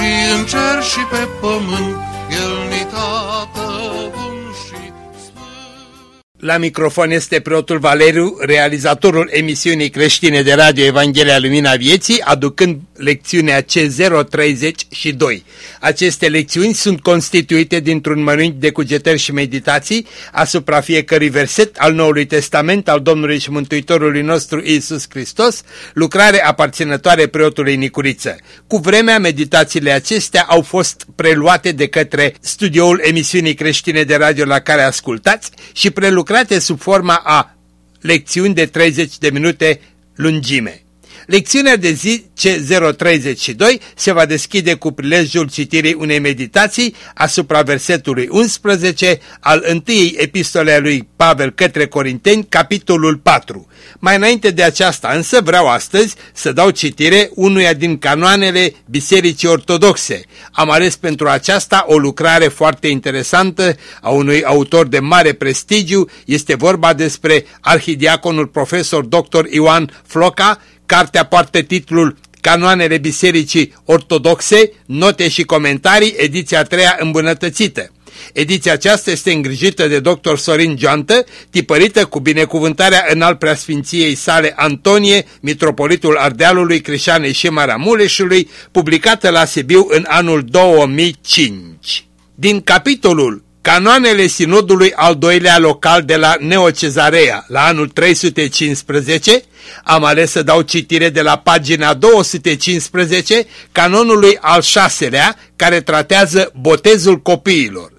și în cer și pe pământ, El ni tată bun și sfânt. La microfon este preotul Valeriu, realizatorul emisiunii creștine de radio Evanghelia Lumina Vieții, aducând lecțiunea C032. Aceste lecțiuni sunt constituite dintr-un mănânc de cugetări și meditații asupra fiecărui verset al Noului Testament al Domnului și Mântuitorului nostru Isus Hristos, lucrare aparținătoare preotului Nicuriță. Cu vremea, meditațiile acestea au fost preluate de către studioul emisiunii creștine de radio la care ascultați și prelucrate sub forma a lecțiuni de 30 de minute lungime. Lecțiunea de zi C032 se va deschide cu prilejul citirii unei meditații asupra versetului 11 al întâiei epistole a lui Pavel către Corinteni, capitolul 4. Mai înainte de aceasta însă vreau astăzi să dau citire unuia din canoanele Bisericii Ortodoxe. Am ales pentru aceasta o lucrare foarte interesantă a unui autor de mare prestigiu. Este vorba despre arhidiaconul profesor dr. Ioan Floca, Cartea poartă titlul Canoanele Bisericii Ortodoxe, note și comentarii, ediția a treia îmbunătățită. Ediția aceasta este îngrijită de dr. Sorin Geantă, tipărită cu binecuvântarea în al preasfinției sale Antonie, mitropolitul Ardealului, Crișanei și Maramuleșului, publicată la Sibiu în anul 2005. Din capitolul Canoanele sinodului al doilea local de la Neocezarea, la anul 315, am ales să dau citire de la pagina 215, canonului al șaselea, care tratează botezul copiilor.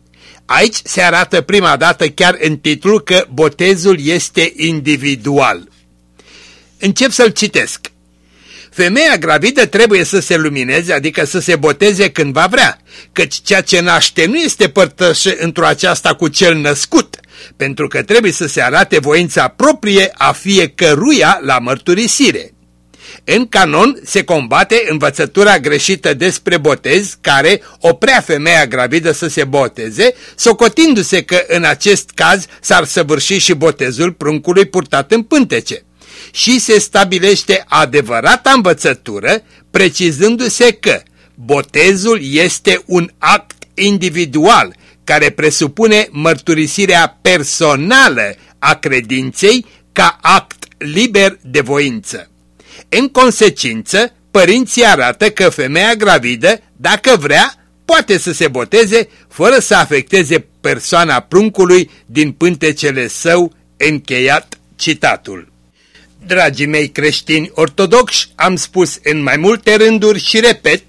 Aici se arată prima dată chiar în titlu că botezul este individual. Încep să-l citesc. Femeia gravidă trebuie să se lumineze, adică să se boteze când va vrea, căci ceea ce naște nu este părtășă într-o aceasta cu cel născut, pentru că trebuie să se arate voința proprie a fiecăruia la mărturisire. În canon se combate învățătura greșită despre botez care oprea femeia gravidă să se boteze, socotindu-se că în acest caz s-ar săvârși și botezul pruncului purtat în pântece și se stabilește adevărata învățătură, precizându-se că botezul este un act individual care presupune mărturisirea personală a credinței ca act liber de voință. În consecință, părinții arată că femeia gravidă, dacă vrea, poate să se boteze fără să afecteze persoana pruncului din pântecele său încheiat citatul. Dragii mei creștini ortodoxi, am spus în mai multe rânduri și repet,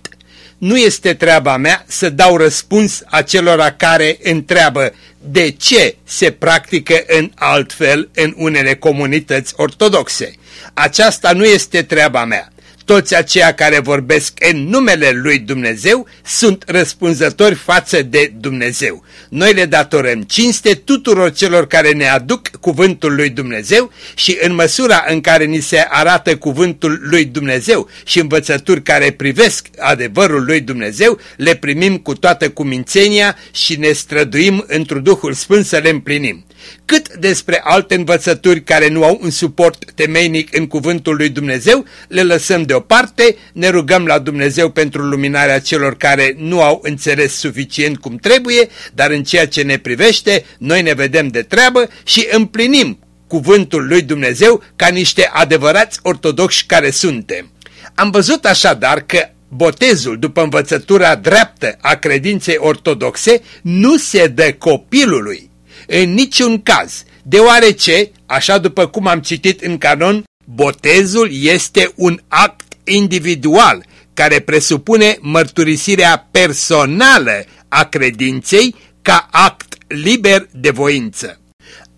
nu este treaba mea să dau răspuns acelora care întreabă de ce se practică în altfel în unele comunități ortodoxe. Aceasta nu este treaba mea. Toți aceia care vorbesc în numele lui Dumnezeu sunt răspunzători față de Dumnezeu. Noi le datorăm cinste tuturor celor care ne aduc cuvântul lui Dumnezeu și în măsura în care ni se arată cuvântul lui Dumnezeu și învățături care privesc adevărul lui Dumnezeu, le primim cu toată cumințenia și ne străduim într Duhul Sfânt să le împlinim cât despre alte învățături care nu au un suport temeinic în cuvântul lui Dumnezeu, le lăsăm deoparte, ne rugăm la Dumnezeu pentru luminarea celor care nu au înțeles suficient cum trebuie, dar în ceea ce ne privește, noi ne vedem de treabă și împlinim cuvântul lui Dumnezeu ca niște adevărați ortodoxi care suntem. Am văzut așadar că botezul după învățătura dreaptă a credinței ortodoxe nu se dă copilului, în niciun caz, deoarece, așa după cum am citit în canon, botezul este un act individual care presupune mărturisirea personală a credinței ca act liber de voință.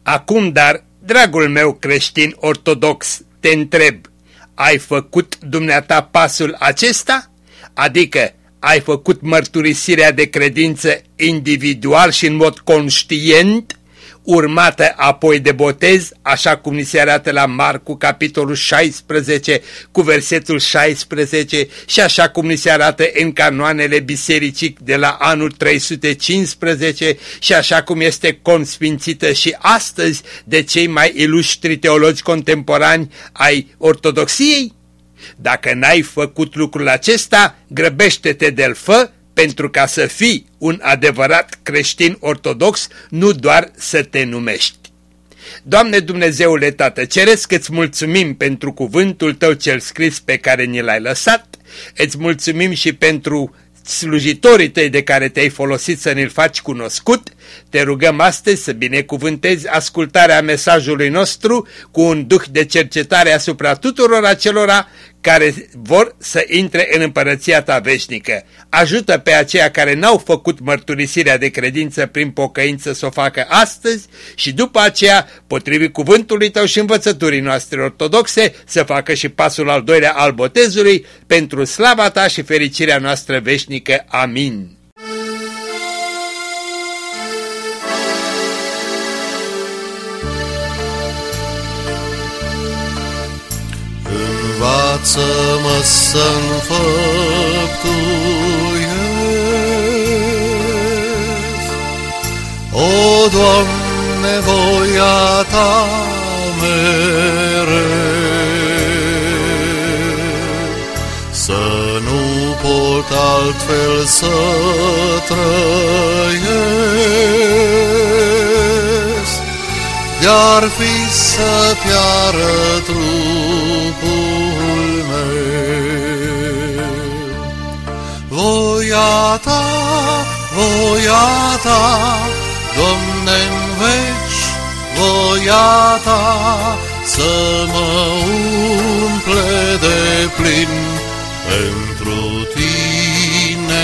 Acum, dar, dragul meu creștin ortodox, te întreb, ai făcut dumneata pasul acesta? Adică, ai făcut mărturisirea de credință individual și în mod conștient, urmată apoi de botez, așa cum ni se arată la Marcu, capitolul 16, cu versetul 16 și așa cum ni se arată în canoanele bisericii de la anul 315 și așa cum este consfințită și astăzi de cei mai iluștri teologi contemporani ai ortodoxiei? Dacă n-ai făcut lucrul acesta, grăbește-te de-l fă pentru ca să fii un adevărat creștin ortodox, nu doar să te numești. Doamne Dumnezeule Tată, ceresc că îți mulțumim pentru cuvântul Tău cel scris pe care ni l-ai lăsat, îți mulțumim și pentru slujitorii tăi de care te-ai folosit să ne-l faci cunoscut, te rugăm astăzi să binecuvântezi ascultarea mesajului nostru cu un duh de cercetare asupra tuturor acelora care vor să intre în împărăția ta veșnică. Ajută pe aceia care n-au făcut mărturisirea de credință prin pocăință să o facă astăzi și după aceea, potrivit cuvântului tău și învățăturii noastre ortodoxe, să facă și pasul al doilea al botezului pentru slava ta și fericirea noastră veșnică. Amin. Învață-mă să-mi O, Doamne, voia Ta mereu, Să nu pot altfel să trăiesc, De-ar fi să piară trupul Voia Ta, voia Ta, Doamne-n veci, voia Ta, Să mă umple de plin pentru Tine.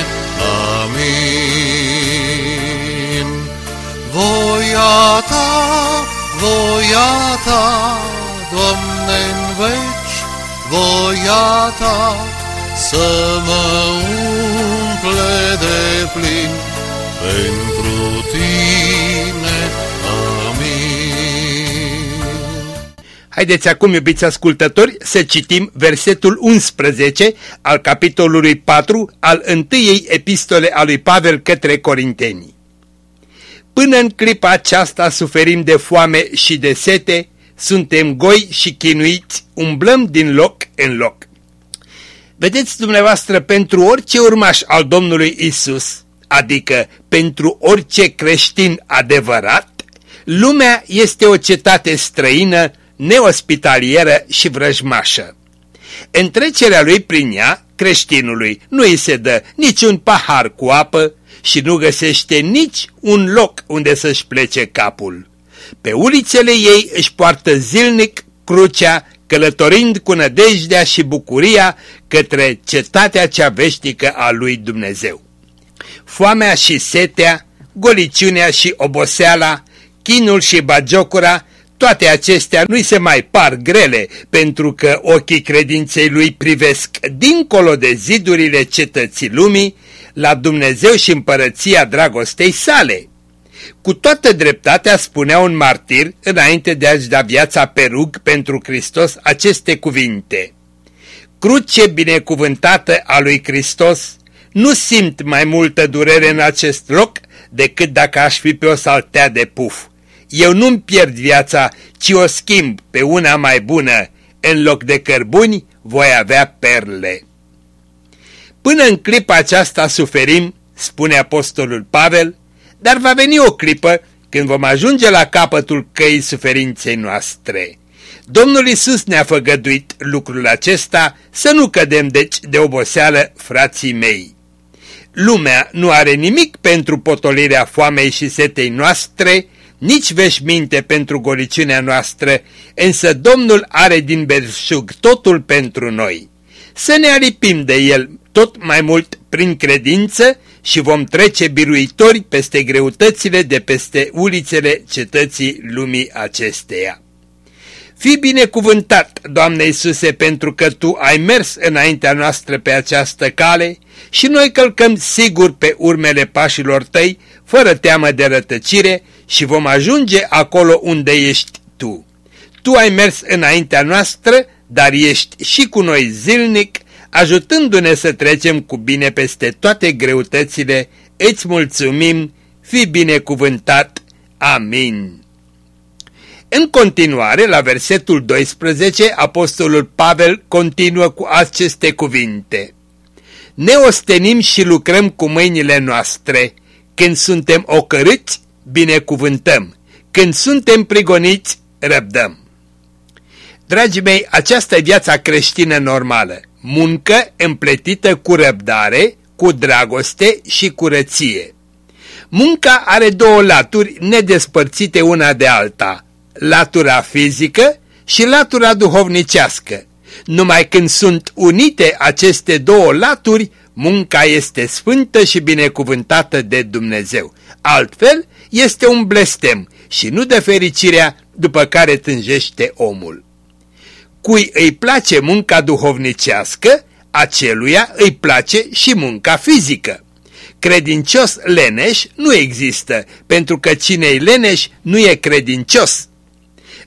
Amin. Voia Ta, voia Ta, Doamne-n veci, voia Ta, Să mă umple de plin pentru Tine. Amin. Haideți acum, iubiți ascultători, să citim versetul 11 al capitolului 4 al întâiei epistole a lui Pavel către Corinteni. Până în clipa aceasta suferim de foame și de sete, suntem goi și chinuiți, umblăm din loc în loc. Vedeți dumneavoastră, pentru orice urmaș al Domnului Isus, adică pentru orice creștin adevărat, lumea este o cetate străină, neospitalieră și vrăjmașă. În trecerea lui prin ea, creștinului nu îi se dă niciun pahar cu apă și nu găsește nici un loc unde să-și plece capul. Pe ulițele ei își poartă zilnic crucea, călătorind cu nădejdea și bucuria către cetatea cea veșnică a lui Dumnezeu. Foamea și setea, goliciunea și oboseala, chinul și bagiocura, toate acestea nu-i se mai par grele, pentru că ochii credinței lui privesc dincolo de zidurile cetății lumii, la Dumnezeu și împărăția dragostei sale. Cu toată dreptatea spunea un martir, înainte de a-și da viața pe rug pentru Hristos, aceste cuvinte. Cruce binecuvântată a lui Hristos, nu simt mai multă durere în acest loc decât dacă aș fi pe o saltea de puf. Eu nu-mi pierd viața, ci o schimb pe una mai bună. În loc de cărbuni, voi avea perle. Până în clipa aceasta suferim, spune apostolul Pavel, dar va veni o clipă când vom ajunge la capătul căii suferinței noastre. Domnul Isus ne-a făgăduit lucrul acesta să nu cădem deci de oboseală, frații mei. Lumea nu are nimic pentru potolirea foamei și setei noastre, nici veșminte pentru goliciunea noastră, însă Domnul are din belșug totul pentru noi. Să ne alipim de El tot mai mult prin credință și vom trece biruitori peste greutățile de peste ulițele cetății lumii acesteia. Fii binecuvântat, Doamne Iisuse, pentru că Tu ai mers înaintea noastră pe această cale și noi călcăm sigur pe urmele pașilor Tăi, fără teamă de rătăcire și vom ajunge acolo unde ești Tu. Tu ai mers înaintea noastră, dar ești și cu noi zilnic, ajutându-ne să trecem cu bine peste toate greutățile. Îți mulțumim, fi binecuvântat. Amin. În continuare, la versetul 12, apostolul Pavel continuă cu aceste cuvinte. Ne ostenim și lucrăm cu mâinile noastre. Când suntem ocărâți, binecuvântăm. Când suntem prigoniți, răbdăm. Dragii mei, aceasta e viața creștină normală. Muncă împletită cu răbdare, cu dragoste și curăție. Munca are două laturi nedespărțite una de alta, latura fizică și latura duhovnicească. Numai când sunt unite aceste două laturi, munca este sfântă și binecuvântată de Dumnezeu. Altfel, este un blestem și nu de fericirea după care tânjește omul. Cui îi place munca duhovnicească, aceluia îi place și munca fizică. Credincios leneș nu există, pentru că cine-i leneș nu e credincios.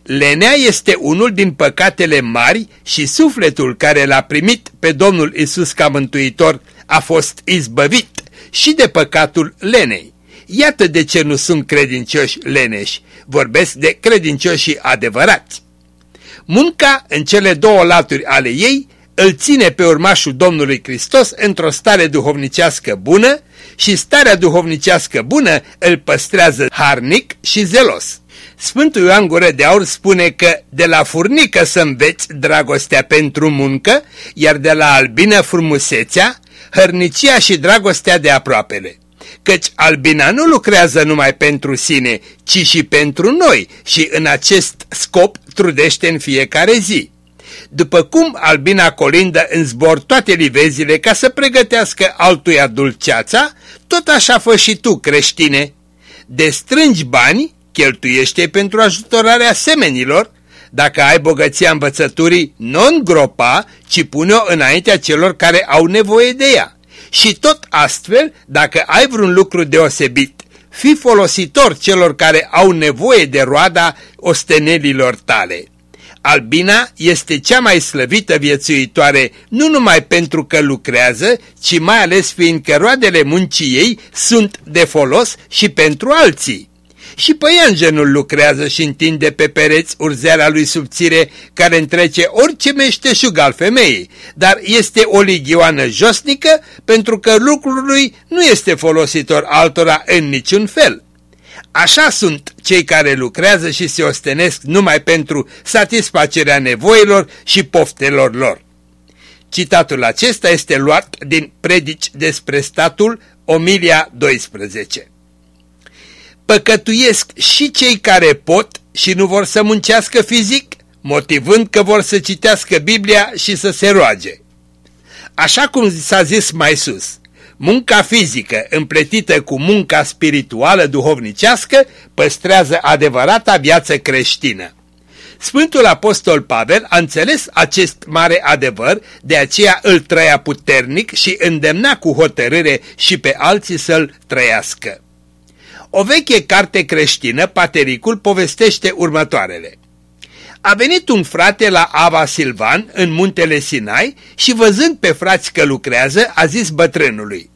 Lenea este unul din păcatele mari și sufletul care l-a primit pe Domnul Isus ca mântuitor a fost izbăvit și de păcatul lenei. Iată de ce nu sunt credincioși leneși, vorbesc de credincioși adevărați. Munca în cele două laturi ale ei îl ține pe urmașul Domnului Hristos într-o stare duhovnicească bună și starea duhovnicească bună îl păstrează harnic și zelos. Sfântul Ioan Gură de Aur spune că de la furnică să înveți dragostea pentru muncă, iar de la albină frumusețea, hărnicia și dragostea de aproapele. Căci albina nu lucrează numai pentru sine, ci și pentru noi și în acest scop trudește în fiecare zi. După cum albina colindă în zbor toate livezile ca să pregătească altuia dulceața, tot așa fă și tu, creștine. De strângi bani, cheltuiește pentru ajutorarea semenilor, dacă ai bogăția învățăturii, nu îngropa, ci pune-o înaintea celor care au nevoie de ea. Și tot astfel, dacă ai vreun lucru deosebit, fi folositor celor care au nevoie de roada ostenelilor tale. Albina este cea mai slăvită viețuitoare nu numai pentru că lucrează, ci mai ales fiindcă roadele muncii ei sunt de folos și pentru alții. Și păianjenul lucrează și întinde pe pereți urzeala lui subțire care întrece orice meșteșug al femeii, dar este o ligioană josnică pentru că lucrul lui nu este folositor altora în niciun fel. Așa sunt cei care lucrează și se ostenesc numai pentru satisfacerea nevoilor și poftelor lor. Citatul acesta este luat din Predici despre statul, Omilia 12 păcătuiesc și cei care pot și nu vor să muncească fizic, motivând că vor să citească Biblia și să se roage. Așa cum s-a zis mai sus, munca fizică împletită cu munca spirituală duhovnicească păstrează adevărata viață creștină. Sfântul Apostol Pavel a înțeles acest mare adevăr, de aceea îl trăia puternic și îndemna cu hotărâre și pe alții să-l trăiască. O veche carte creștină, Patericul, povestește următoarele. A venit un frate la Ava Silvan, în muntele Sinai, și văzând pe frați că lucrează, a zis bătrânului,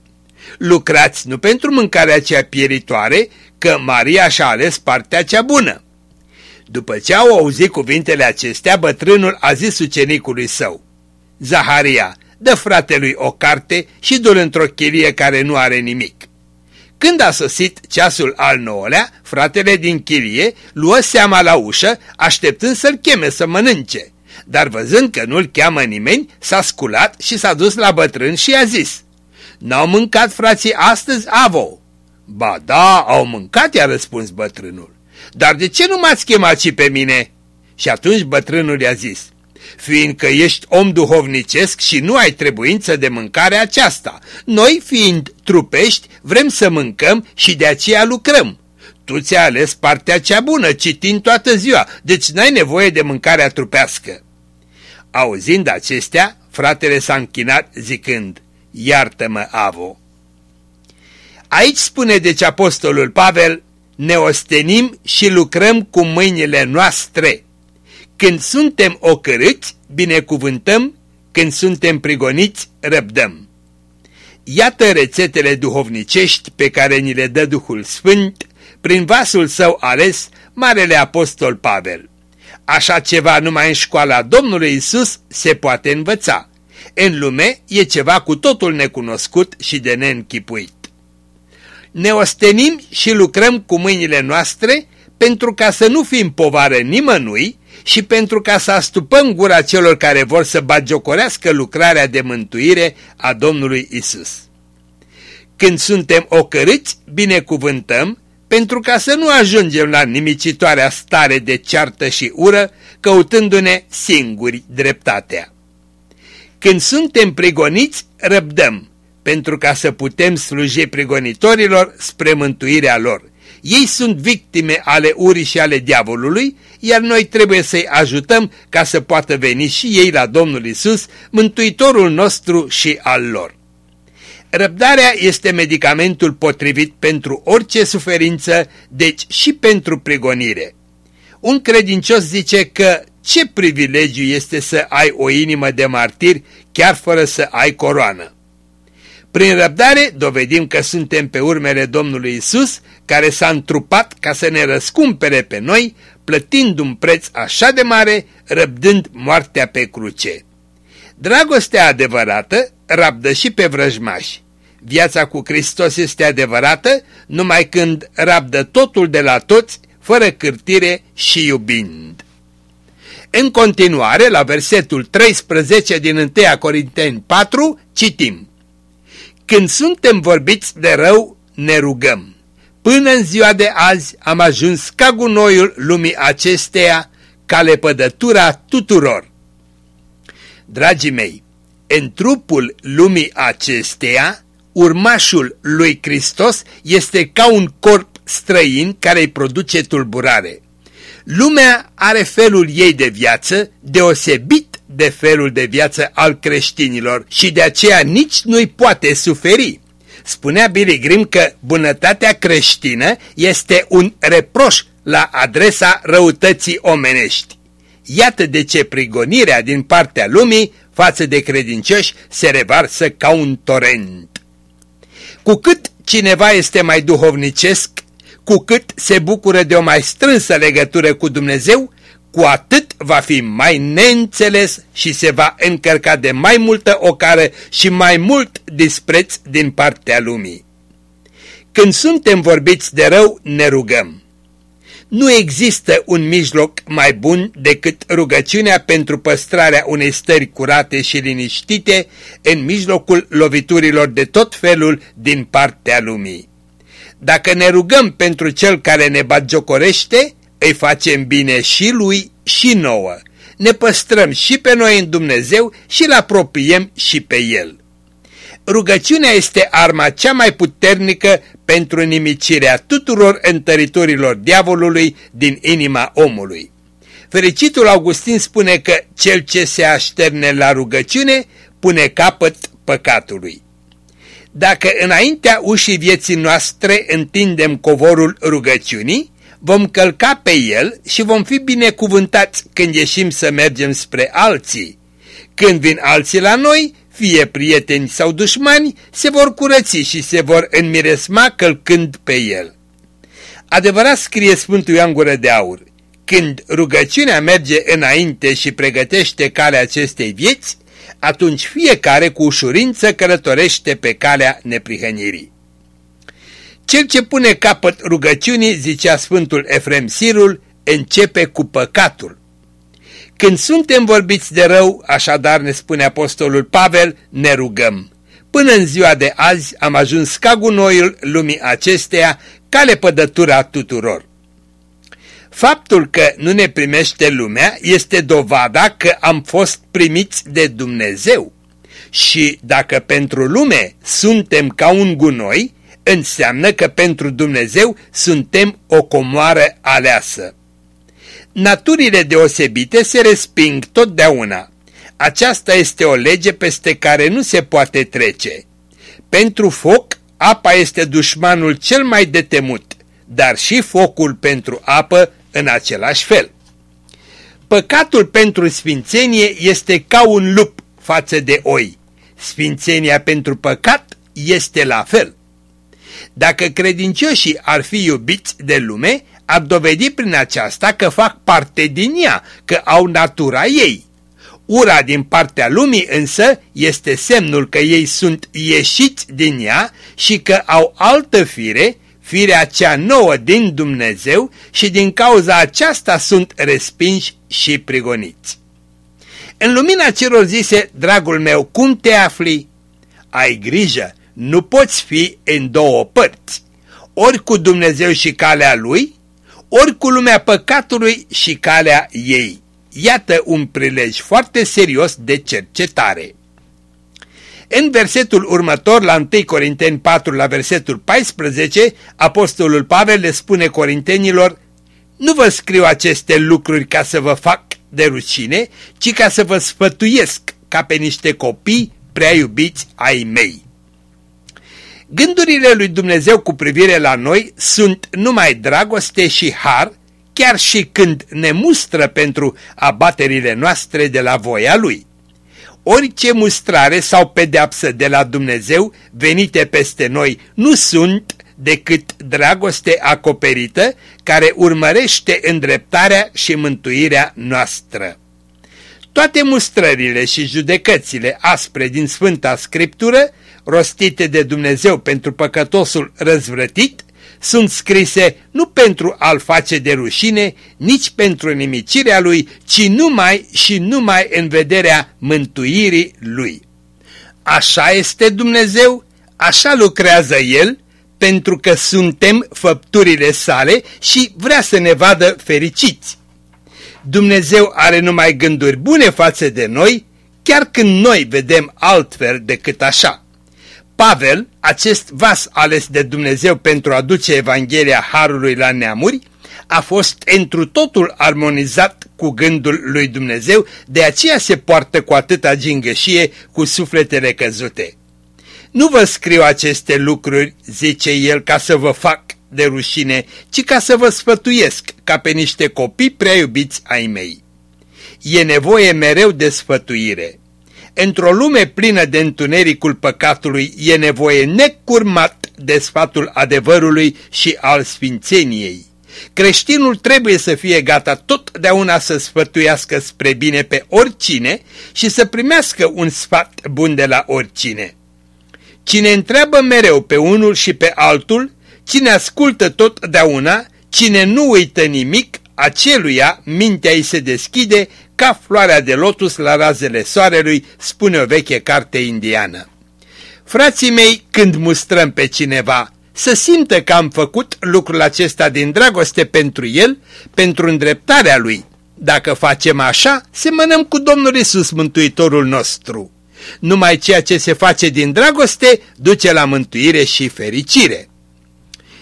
Lucrați nu pentru mâncarea cea pieritoare, că Maria și-a ales partea cea bună. După ce au auzit cuvintele acestea, bătrânul a zis ucenicului său, Zaharia, dă fratelui o carte și du-l într-o chirie care nu are nimic. Când a sosit ceasul al nouălea, fratele din chirie luă seama la ușă, așteptând să-l cheme să mănânce. Dar văzând că nu-l cheamă nimeni, s-a sculat și s-a dus la bătrân și i-a zis, N-au mâncat frații astăzi, avo?" Ba da, au mâncat, i-a răspuns bătrânul. Dar de ce nu m-ați chemat și pe mine?" Și atunci bătrânul i-a zis, fiindcă ești om duhovnicesc și nu ai trebuință de mâncare aceasta. Noi, fiind trupești, vrem să mâncăm și de aceea lucrăm. tu ți-ai ales partea cea bună, citind toată ziua, deci n-ai nevoie de mâncarea trupească. Auzind acestea, fratele s-a închinat zicând, Iartă-mă, Avo! Aici spune deci apostolul Pavel, ne ostenim și lucrăm cu mâinile noastre. Când suntem ocărâți, binecuvântăm, când suntem prigoniți, răbdăm. Iată rețetele duhovnicești pe care ni le dă Duhul Sfânt prin vasul său ales, Marele Apostol Pavel. Așa ceva numai în școala Domnului Isus se poate învăța. În lume e ceva cu totul necunoscut și de neînchipuit. Ne ostenim și lucrăm cu mâinile noastre pentru ca să nu fim povară nimănui și pentru ca să astupăm gura celor care vor să bagiocorească lucrarea de mântuire a Domnului Isus. Când suntem ocărâți, binecuvântăm, pentru ca să nu ajungem la nimicitoarea stare de ceartă și ură, căutându-ne singuri dreptatea. Când suntem prigoniți, răbdăm, pentru ca să putem sluji prigonitorilor spre mântuirea lor. Ei sunt victime ale urii și ale diavolului, iar noi trebuie să-i ajutăm ca să poată veni și ei la Domnul Isus, mântuitorul nostru și al lor. Răbdarea este medicamentul potrivit pentru orice suferință, deci și pentru prigonire. Un credincios zice că ce privilegiu este să ai o inimă de martir chiar fără să ai coroană. Prin răbdare dovedim că suntem pe urmele Domnului Isus, care s-a întrupat ca să ne răscumpere pe noi, plătind un preț așa de mare, răbdând moartea pe cruce. Dragostea adevărată rabdă și pe vrăjmași. Viața cu Hristos este adevărată numai când rabdă totul de la toți, fără cârtire și iubind. În continuare, la versetul 13 din 1 Corinteni 4, citim Când suntem vorbiți de rău, ne rugăm. Până în ziua de azi am ajuns ca gunoiul lumii acesteia, ca lepădătura tuturor. Dragii mei, în trupul lumii acesteia, urmașul lui Hristos este ca un corp străin care îi produce tulburare. Lumea are felul ei de viață deosebit de felul de viață al creștinilor și de aceea nici nu-i poate suferi. Spunea Billy Grimm că bunătatea creștină este un reproș la adresa răutății omenești. Iată de ce prigonirea din partea lumii față de credincioși se revarsă ca un torent. Cu cât cineva este mai duhovnicesc, cu cât se bucură de o mai strânsă legătură cu Dumnezeu, cu atât va fi mai neînțeles și se va încărca de mai multă ocară și mai mult dispreț din partea lumii. Când suntem vorbiți de rău, ne rugăm. Nu există un mijloc mai bun decât rugăciunea pentru păstrarea unei stări curate și liniștite în mijlocul loviturilor de tot felul din partea lumii. Dacă ne rugăm pentru cel care ne bagiocorește, îi facem bine și lui și nouă. Ne păstrăm și pe noi în Dumnezeu și îl apropiem și pe El. Rugăciunea este arma cea mai puternică pentru nimicirea tuturor întăritorilor diavolului din inima omului. Fericitul Augustin spune că cel ce se așterne la rugăciune pune capăt păcatului. Dacă înaintea ușii vieții noastre întindem covorul rugăciunii, vom călca pe el și vom fi binecuvântați când ieșim să mergem spre alții. Când vin alții la noi, fie prieteni sau dușmani, se vor curăți și se vor înmiresma călcând pe el. Adevărat scrie Sfântul Ioan Gură de Aur, când rugăciunea merge înainte și pregătește calea acestei vieți, atunci fiecare cu ușurință călătorește pe calea neprihănirii. Cel ce pune capăt rugăciunii, zicea Sfântul Efrem Sirul, începe cu păcatul. Când suntem vorbiți de rău, așadar ne spune Apostolul Pavel, ne rugăm. Până în ziua de azi am ajuns ca gunoiul lumii acesteia, ca lepădătura tuturor. Faptul că nu ne primește lumea este dovada că am fost primiți de Dumnezeu. Și dacă pentru lume suntem ca un gunoi, înseamnă că pentru Dumnezeu suntem o comoară aleasă. Naturile deosebite se resping totdeauna. Aceasta este o lege peste care nu se poate trece. Pentru foc, apa este dușmanul cel mai detemut, dar și focul pentru apă în același fel. Păcatul pentru sfințenie este ca un lup față de oi. Sfințenia pentru păcat este la fel. Dacă credincioșii ar fi iubiți de lume, ar dovedi prin aceasta că fac parte din ea, că au natura ei. Ura din partea lumii însă este semnul că ei sunt ieșiți din ea și că au altă fire, firea cea nouă din Dumnezeu și din cauza aceasta sunt respinși și prigoniți. În lumina celor zise, dragul meu, cum te afli? Ai grijă, nu poți fi în două părți, ori cu Dumnezeu și calea Lui, ori cu lumea păcatului și calea ei. Iată un prilej foarte serios de cercetare. În versetul următor, la 1 Corinteni 4, la versetul 14, Apostolul Pavel le spune corintenilor, Nu vă scriu aceste lucruri ca să vă fac de rușine, ci ca să vă sfătuiesc ca pe niște copii prea iubiți ai mei. Gândurile lui Dumnezeu cu privire la noi sunt numai dragoste și har, chiar și când ne mustră pentru abaterile noastre de la voia Lui. Orice mustrare sau pedeapsă de la Dumnezeu venite peste noi nu sunt decât dragoste acoperită care urmărește îndreptarea și mântuirea noastră. Toate mustrările și judecățile aspre din Sfânta Scriptură, rostite de Dumnezeu pentru păcătosul răzvrătit, sunt scrise nu pentru a-l face de rușine, nici pentru nimicirea lui, ci numai și numai în vederea mântuirii lui. Așa este Dumnezeu, așa lucrează El, pentru că suntem făpturile sale și vrea să ne vadă fericiți. Dumnezeu are numai gânduri bune față de noi, chiar când noi vedem altfel decât așa. Pavel, acest vas ales de Dumnezeu pentru a duce Evanghelia Harului la neamuri, a fost întru totul armonizat cu gândul lui Dumnezeu, de aceea se poartă cu atâta gingășie cu sufletele căzute. Nu vă scriu aceste lucruri, zice el, ca să vă fac de rușine, ci ca să vă sfătuiesc ca pe niște copii prea iubiți ai mei. E nevoie mereu de sfătuire. Într-o lume plină de întunericul păcatului e nevoie necurmat de sfatul adevărului și al sfințeniei. Creștinul trebuie să fie gata totdeauna să sfătuiască spre bine pe oricine și să primească un sfat bun de la oricine. Cine întreabă mereu pe unul și pe altul, cine ascultă totdeauna, cine nu uită nimic, aceluia mintea îi se deschide ca floarea de lotus la razele soarelui, spune o veche carte indiană. Frații mei, când mustrăm pe cineva, să simtă că am făcut lucrul acesta din dragoste pentru el, pentru îndreptarea lui. Dacă facem așa, semănăm cu Domnul Isus, Mântuitorul nostru. Numai ceea ce se face din dragoste duce la mântuire și fericire.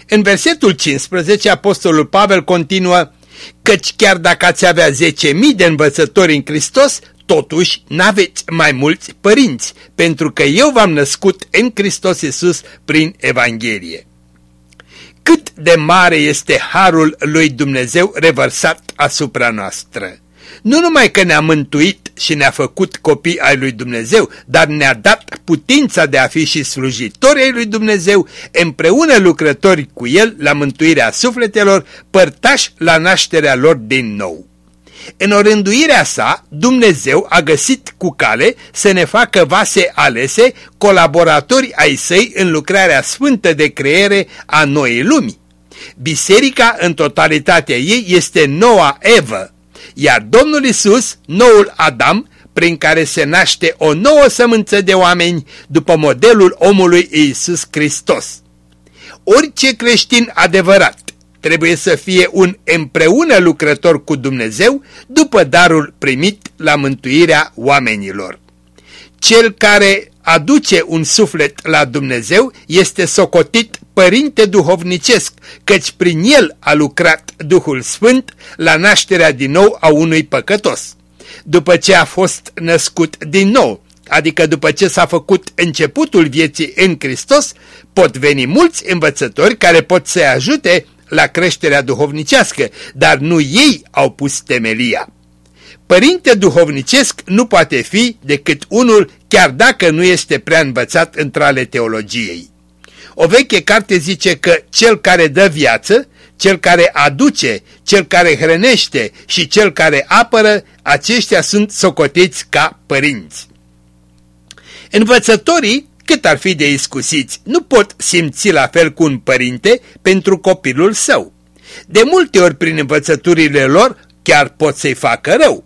În versetul 15, Apostolul Pavel continuă, căci chiar dacă ați avea 10.000 de învățători în Hristos, totuși n-aveți mai mulți părinți, pentru că eu v-am născut în Hristos Iisus prin Evanghelie. Cât de mare este harul lui Dumnezeu revărsat asupra noastră! Nu numai că ne-a mântuit și ne-a făcut copii ai lui Dumnezeu, dar ne-a dat putința de a fi și slujitori ai lui Dumnezeu, împreună lucrători cu El la mântuirea sufletelor, părtași la nașterea lor din nou. În orânduirea sa, Dumnezeu a găsit cu cale să ne facă vase alese, colaboratori ai săi în lucrarea sfântă de creere a noii lumi. Biserica în totalitatea ei este noua Evă, iar Domnul Isus, noul Adam, prin care se naște o nouă sămânță de oameni după modelul omului Iisus Hristos. Orice creștin adevărat trebuie să fie un împreună lucrător cu Dumnezeu după darul primit la mântuirea oamenilor. Cel care aduce un suflet la Dumnezeu este socotit părinte duhovnicesc, căci prin el a lucrat Duhul Sfânt la nașterea din nou a unui păcătos. După ce a fost născut din nou, adică după ce s-a făcut începutul vieții în Hristos, pot veni mulți învățători care pot să ajute la creșterea duhovnicească, dar nu ei au pus temelia. Părinte duhovnicesc nu poate fi decât unul chiar dacă nu este prea învățat într-ale teologiei. O veche carte zice că cel care dă viață, cel care aduce, cel care hrănește și cel care apără, aceștia sunt socoteți ca părinți. Învățătorii, cât ar fi de iscusiți, nu pot simți la fel cu un părinte pentru copilul său. De multe ori prin învățăturile lor chiar pot să-i facă rău.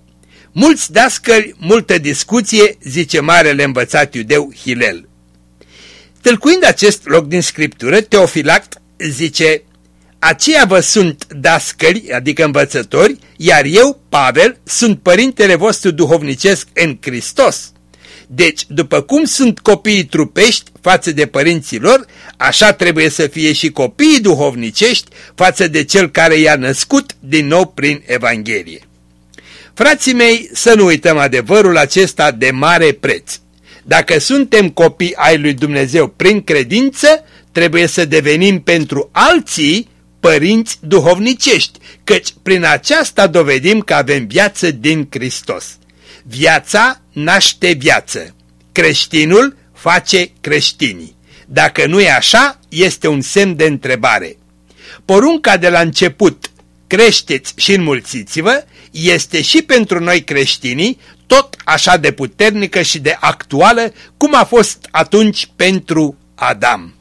Mulți dascări, multă discuție, zice marele învățat iudeu Hilel. Tâlcuind acest loc din scriptură, Teofilact zice, Aceia vă sunt dascări, adică învățători, iar eu, Pavel, sunt părintele vostru duhovnicesc în Hristos. Deci, după cum sunt copiii trupești față de părinții lor, așa trebuie să fie și copiii duhovnicești față de cel care i-a născut din nou prin Evanghelie. Frații mei, să nu uităm adevărul acesta de mare preț. Dacă suntem copii ai lui Dumnezeu prin credință, trebuie să devenim pentru alții părinți duhovnicești, căci prin aceasta dovedim că avem viață din Hristos. Viața naște viață. Creștinul face creștinii. Dacă nu e așa, este un semn de întrebare. Porunca de la început, creșteți și înmulțiți-vă, este și pentru noi creștinii tot așa de puternică și de actuală cum a fost atunci pentru Adam.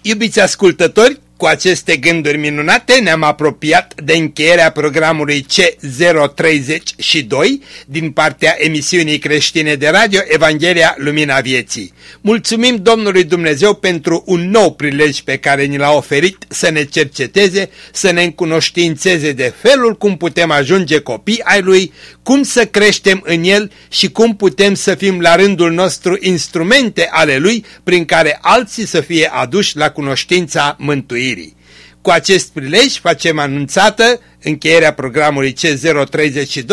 Iubiți ascultători, cu aceste gânduri minunate ne-am apropiat de încheierea programului C032 din partea emisiunii creștine de radio Evanghelia Lumina Vieții. Mulțumim Domnului Dumnezeu pentru un nou prilej pe care ni l-a oferit să ne cerceteze, să ne încunoștințeze de felul cum putem ajunge copii ai Lui, cum să creștem în El și cum putem să fim la rândul nostru instrumente ale Lui prin care alții să fie aduși la cunoștința mântuirii. Cu acest prilej facem anunțată încheierea programului C032,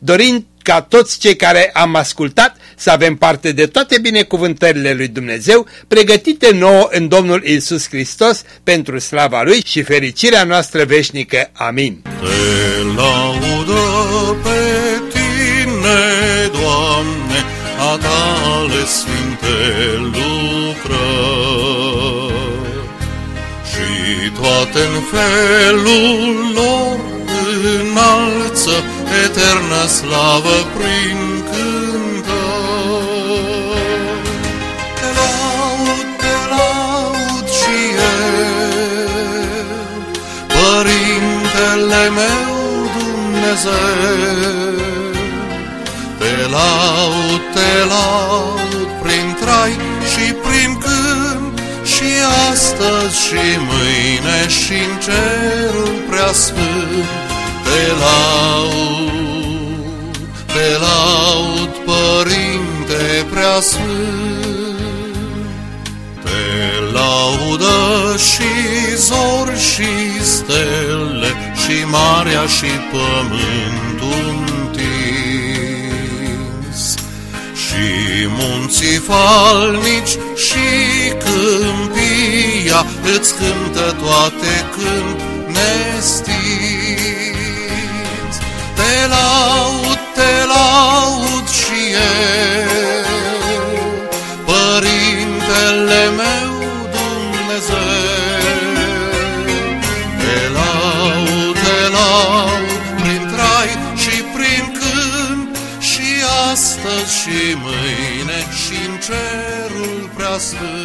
dorind ca toți cei care am ascultat să avem parte de toate binecuvântările lui Dumnezeu, pregătite nouă în Domnul Isus Hristos pentru slava Lui și fericirea noastră veșnică. Amin. Te laudă pe tine, Doamne, a tale sfinte lucrări și toate în felul lor înalță eternă slavă prin cântări. Te laud, te laud și eu, Părintele meu Dumnezeu. Te laud, te laud prin trai astăzi și mâine și în cerul preasfânt. Te laud, te laud, Părinte preasfânt. Te laudă și zor și stele și marea și pământul întins. Și munții falnici și câmpia îți cântă toate când nestinți. Te laud, te laud și eu, astăzi și mâine și în cerul preasfânt. Te laud.